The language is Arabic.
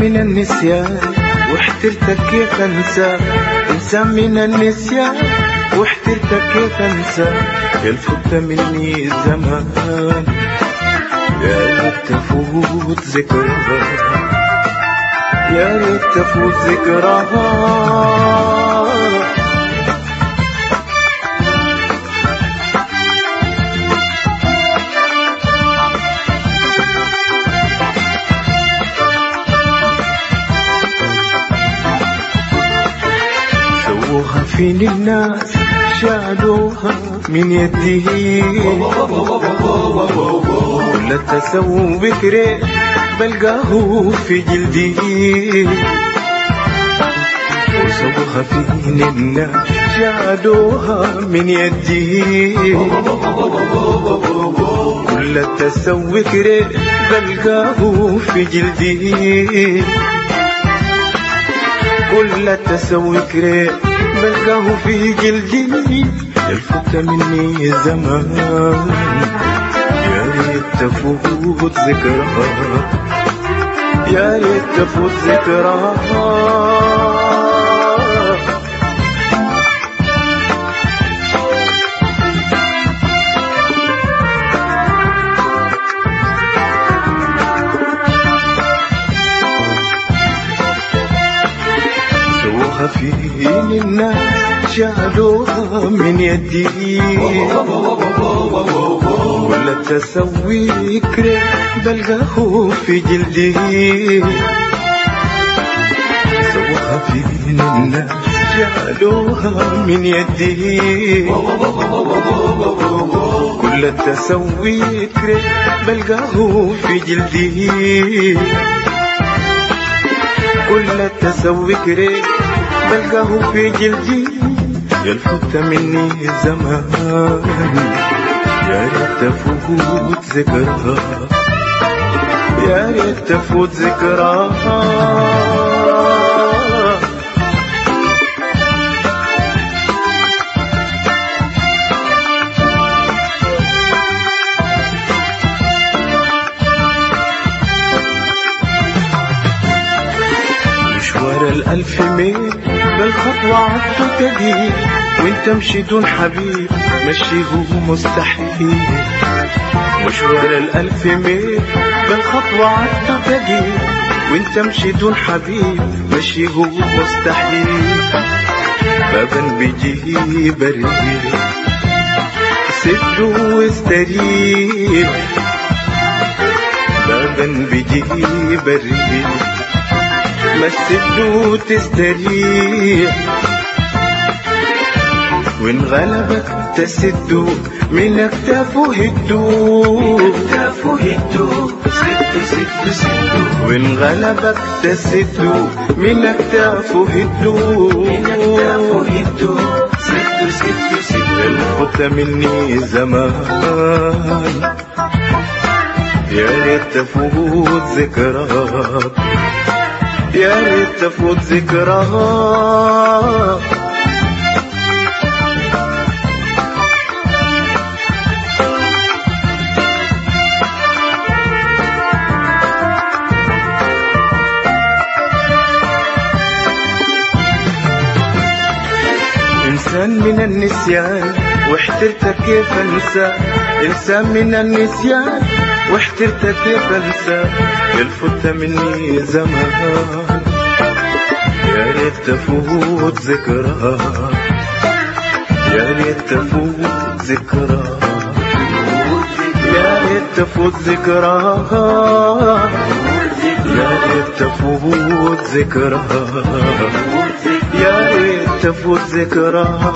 من النسيان واحترتك كيف أنسى. إنسان من النسيان واحترتك كيف أنسى. يلفت مني الزمان يا ريت تفوت ذكرها. يا ريت تفوت ذكرها. فين الناس شالوها من يده. ولا تسووا بكري بلقاه في جلدي وسووها فين الناس شالوها من يدي كل تسوي كري بلقاه في جلدي كل تسوي كري بلقاه في جلدي الفت مني الزمان. يا ريت تفوت ذكرها يا ريت تفوت ذكرها فين الناس شالوها من يدي. ولا تسوي كريم بلقاه في جلدي سووها فين الناس شالوها من يدي. كل التسوي كريم بلقاه في جلدي كل التسوي كريم بلقاه في جلدي يلفت مني الزمان يا ريت تفوت ذكرها يا ريت تفوت ذكرها الألف ميل بالخطوة عدت تجي وإنت مشي دون حبيب مشيه مستحيل. مشوار الألف ميل بالخطوة عدت تجي وإنت مشي دون حبيب مشيه مستحيل. بابا بيجي بريد سد واستريح بابا بيجي بريد ما تسد تستريح وان غلبك تسد من اكتافه هدو سد سد سد وان غلبك تسد من اكتافه هدو سد سد سد الخط مني زمان. يا ريت تفوت ذكراك يا ريت تفوت ذكراها إنسان من النسيان واحترت كيف أنسى؟ إنسان من النسيان. واحترت كيف أنسى يلفت مني زمان. يا ريت تفوت ذكرها يا ريت تفوت ذكرها يا ريت تفوت ذكرها يا ريت تفوت ذكرها يا ريت تفوت ذكرها